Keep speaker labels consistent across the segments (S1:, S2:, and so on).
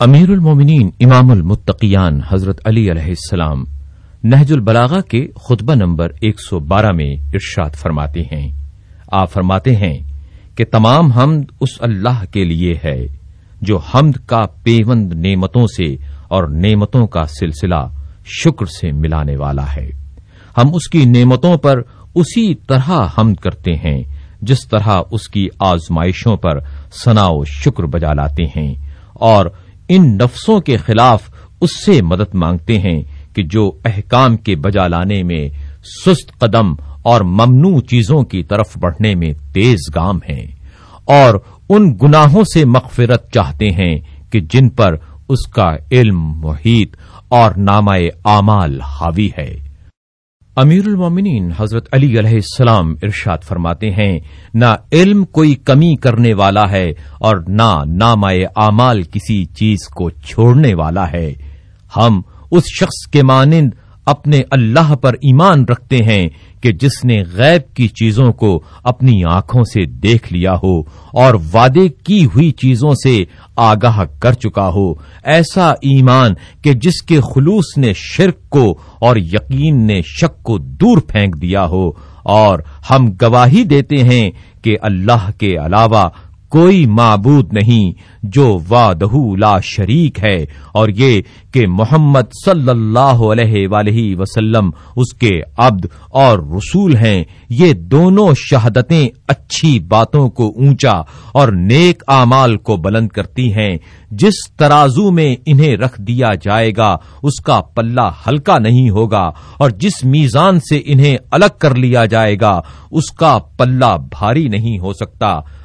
S1: امیر المومنین امام المتقیان حضرت علی علیہ السلام نہج البلاغا کے خطبہ نمبر ایک سو بارہ میں ارشاد فرماتے ہیں۔ آپ فرماتے ہیں کہ تمام حمد اس اللہ کے لیے ہے جو حمد کا پیوند نعمتوں سے اور نعمتوں کا سلسلہ شکر سے ملانے والا ہے۔ ہم اس کی نعمتوں پر اسی طرح حمد کرتے ہیں، جس طرح اس کی آزمائشوں پر ثنا و شکر بجا لاتے ہیں اور ان نفسوں کے خلاف اس سے مدد مانگتے ہیں کہ جو احکام کے بجا لانے میں سست قدم اور ممنوع چیزوں کی طرف بڑھنے میں تیز گام ہیں اور ان گناہوں سے مغفرت چاہتے ہیں کہ جن پر اس کا علم، محیط اور نامہ اعمال حاوی ہے۔ امیر المومنین حضرت علی علیہ السلام ارشاد فرماتے ہیں، نہ علم کوئی کمی کرنے والا ہے اور نہ نام اعمال کسی چیز کو چھوڑنے والا ہے۔ ہم اس شخص کے مانند اپنے اللہ پر ایمان رکھتے ہیں کہ جس نے غیب کی چیزوں کو اپنی آنکھوں سے دیکھ لیا ہو اور وعدے کی ہوئی چیزوں سے آگاہ کر چکا ہو، ایسا ایمان کہ جس کے خلوص نے شرک کو اور یقین نے شک کو دور پھینک دیا ہو۔ اور ہم گواہی دیتے ہیں کہ اللہ کے علاوہ کوئی معبود نہیں جو وادہ لا شریک ہے اور یہ کہ محمد صلی اللہ علیہ وآلہ وسلم اس کے عبد اور رسول ہیں، یہ دونوں شہادتیں اچھی باتوں کو اونچا اور نیک اعمال کو بلند کرتی ہیں۔ جس ترازو میں انہیں رکھ دیا جائے گا، اس کا پلہ ہلکا نہیں ہوگا اور جس میزان سے انہیں الگ کر لیا جائے گا، اس کا پلہ بھاری نہیں ہو سکتا۔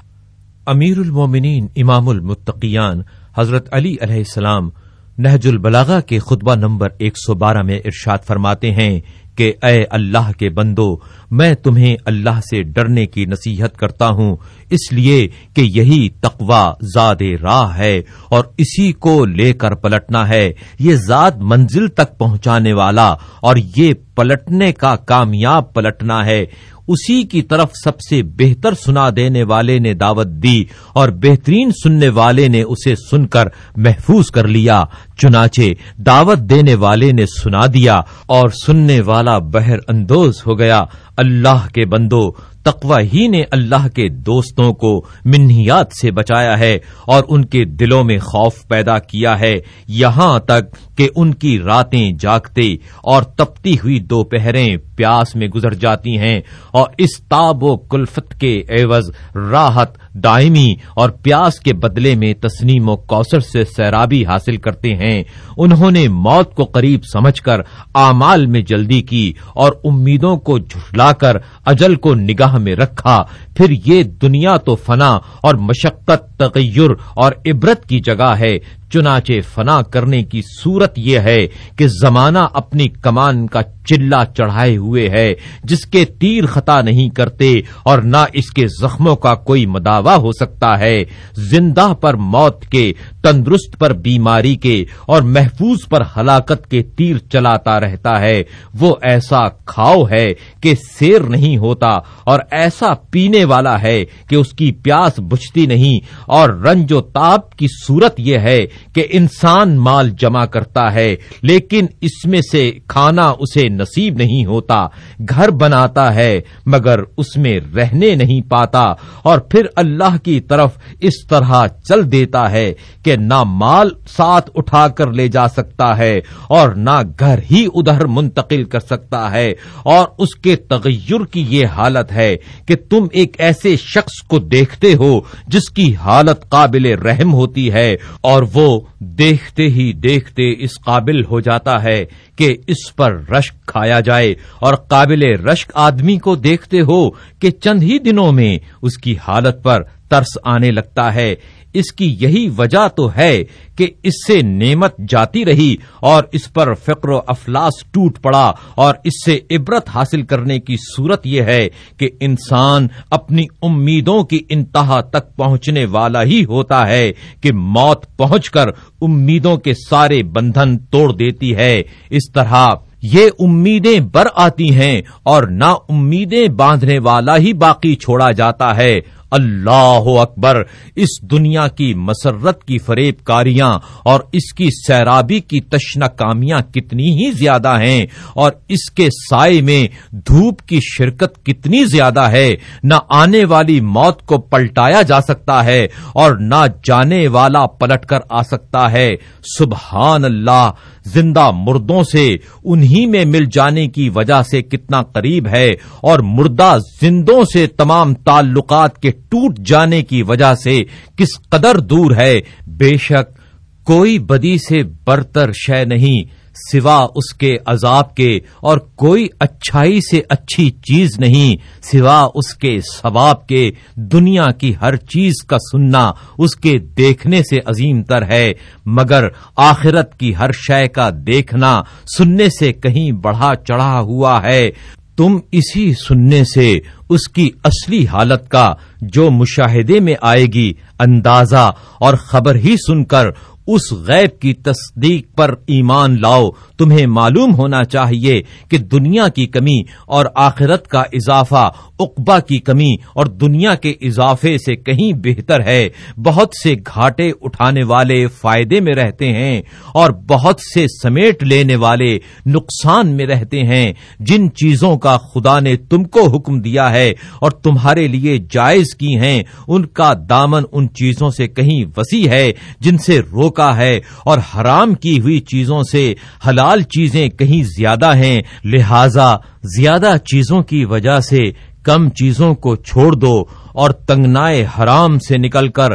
S1: امیر المومنین امام المتقیان حضرت علی علیہ السلام نہج البلاغا کے خطبہ نمبر ایک سو بارہ میں ارشاد فرماتے ہیں کہ اے اللہ کے بندو، میں تمہیں اللہ سے ڈرنے کی نصیحت کرتا ہوں، اس لیے کہ یہی تقوا زاد راہ ہے اور اسی کو لے کر پلٹنا ہے۔ یہ ذات منزل تک پہنچانے والا اور یہ پلٹنے کا کامیاب پلٹنا ہے۔ اسی کی طرف سب سے بہتر سنا دینے والے نے دعوت دی اور بہترین سننے والے نے اسے سن کر محفوظ کر لیا۔ چنانچہ دعوت دینے والے نے سنا دیا اور سننے والا بہر اندوز ہو گیا۔ اللہ کے بندو تقوی ہی نے اللہ کے دوستوں کو منہیات سے بچایا ہے اور ان کے دلوں میں خوف پیدا کیا ہے۔ یہاں تک کہ ان کی راتیں جاگتے اور تپتی ہوئی دوپہریں پیاس میں گزر جاتی ہیں اور اس تاب و کلفت کے عوض راحت دائمی اور پیاس کے بدلے میں تسنیم و کوثر سے سیرابی حاصل کرتے ہیں۔ انہوں نے موت کو قریب سمجھ کر اعمال میں جلدی کی اور امیدوں کو جھٹلا کر اجل کو نگاہ میں رکھا۔ پھر یہ دنیا تو فنا اور مشقت، تغیر اور عبرت کی جگہ ہے۔ چنانچہ فنا کرنے کی صورت یہ ہے کہ زمانہ اپنی کمان کا چلا چڑھائے ہوئے ہے، جس کے تیر خطا نہیں کرتے اور نہ اس کے زخموں کا کوئی مداوع ہو سکتا ہے۔ زندہ پر موت کے تندرست پر بیماری کے اور محفوظ پر ہلاکت کے تیر چلاتا رہتا ہے۔ وہ ایسا کھاؤ ہے کہ سیر نہیں ہوتا اور ایسا پینے والا ہے کہ اس کی پیاس بجھتی نہیں۔ اور رنج و تاپ کی صورت یہ ہے کہ انسان مال جمع کرتا ہے، لیکن اس میں سے کھانا اسے نصیب نہیں ہوتا۔ گھر بناتا ہے مگر اس میں رہنے نہیں پاتا۔ اور پھر اللہ کی طرف اس طرح چل دیتا ہے کہ نہ مال ساتھ اٹھا کر لے جا سکتا ہے اور نہ گھر ہی ادھر منتقل کر سکتا ہے اور اس کے تغیر کی یہ حالت ہے کہ تم ایک ایسے شخص کو دیکھتے ہو جس کی حالت قابل رحم ہوتی ہے اور وہ دیکھتے ہی دیکھتے اس قابل ہو جاتا ہے کہ اس پر رشک کھایا جائے اور قابل رشک آدمی کو دیکھتے ہو کہ چند ہی دنوں میں اس کی حالت پر ترس آنے لگتا ہے اس کی یہی وجہ تو ہے کہ اس سے نعمت جاتی رہی اور اس پر فکر و افلاس ٹوٹ پڑا اور اس سے عبرت حاصل کرنے کی صورت یہ ہے کہ انسان اپنی امیدوں کی انتہا تک پہنچنے والا ہی ہوتا ہے کہ موت پہنچ کر امیدوں کے سارے بندھن توڑ دیتی ہے۔ اس طرح یہ امیدیں بر آتی ہیں اور نا امیدیں باندھنے والا ہی باقی چھوڑا جاتا ہے۔ اللہ اکبر، اس دنیا کی مسرت کی فریب کاریاں اور اس کی سیرابی کی تشنا کامیاں کتنی ہی زیادہ ہیں اور اس کے سائے میں دھوپ کی شرکت کتنی زیادہ ہے، نہ آنے والی موت کو پلٹایا جا سکتا ہے اور نہ جانے والا پلٹ کر آ سکتا ہے۔ سبحان اللہ! زندہ مردوں سے انہی میں مل جانے کی وجہ سے کتنا قریب ہے اور مردہ زندوں سے تمام تعلقات کے ٹوٹ جانے کی وجہ سے کس قدر دور ہے، بے شک کوئی بدی سے برتر شے نہیں۔ سوا اس کے عذاب کے اور کوئی اچھائی سے اچھی چیز نہیں، سوا اس کے ثواب کے۔ دنیا کی ہر چیز کا سننا اس کے دیکھنے سے عظیم تر ہے، مگر آخرت کی ہر شے کا دیکھنا سننے سے کہیں بڑھا چڑھا ہوا ہے۔ تم اسی سننے سے اس کی اصلی حالت کا جو مشاہدے میں آئے گی، اندازہ اور خبر ہی سن کر اس غیب کی تصدیق پر ایمان لاؤ۔ تمہیں معلوم ہونا چاہیے کہ دنیا کی کمی اور آخرت کا اضافہ اقبا کی کمی اور دنیا کے اضافے سے کہیں بہتر ہے۔ بہت سے گھاٹے اٹھانے والے فائدے میں رہتے ہیں اور بہت سے سمیٹ لینے والے نقصان میں رہتے ہیں۔ جن چیزوں کا خدا نے تم کو حکم دیا ہے اور تمہارے لیے جائز کی ہیں، ان کا دامن ان چیزوں سے کہیں وسیع ہے جن سے روکا ہے اور حرام کی ہوئی چیزوں سے حلال چیزیں کہیں زیادہ ہیں۔ لہذا زیادہ چیزوں کی وجہ سے کم چیزوں کو چھوڑ دو اور تنگنائے حرام سے نکل کر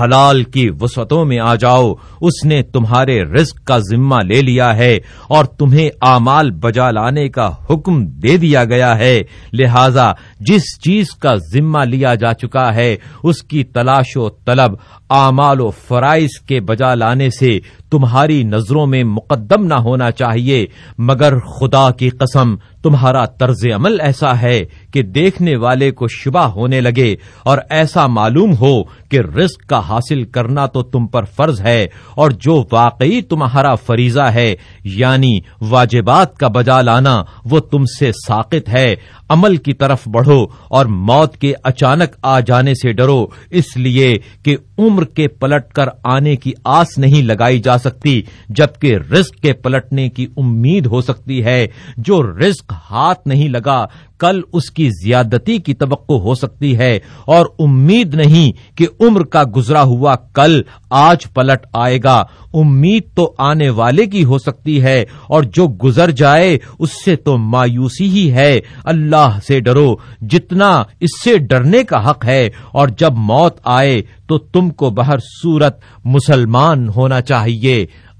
S1: حلال کی وسعتوں میں آ جاؤ۔ اس نے تمہارے رزق کا ذمہ لے لیا ہے اور تمہیں اعمال بجا لانے کا حکم دے دیا گیا ہے۔ لہذا جس چیز کا ذمہ لیا جا چکا ہے، اس کی تلاش و طلب، اعمال و فرائض کے بجا لانے سے تمہاری نظروں میں مقدم نہ ہونا چاہیے۔ مگر خدا کی قسم، تمہارا طرز عمل ایسا ہے کہ دیکھنے والے کو شبہ ہونے لگے۔ اور ایسا معلوم ہو کہ رزق کا حاصل کرنا تو تم پر فرض ہے اور جو واقعی تمہارا فریضہ ہے یعنی واجبات کا بجا لانا، وہ تم سے ساقط ہے۔ عمل کی طرف بڑھو اور موت کے اچانک آ جانے سے ڈرو، اس لیے کہ عمر کے پلٹ کر آنے کی آس نہیں لگائی جا سکتی، جبکہ رزق کے پلٹنے کی امید ہو سکتی ہے۔ جو رزق ہاتھ نہیں لگا، کل اس کی زیادتی کی توقع ہو سکتی ہے۔ اور امید نہیں کہ عمر کا گزرا ہوا کل آج پلٹ آئے گا۔ امید تو آنے والے کی ہو سکتی ہے، اور جو گزر جائے، اس سے تو مایوسی ہی ہے۔ اللہ اللہ سے ڈرو، جتنا اس سے ڈرنے کا حق ہے۔ اور جب موت آئے تو تم کو بہر صورت مسلمان ہونا چاہیے۔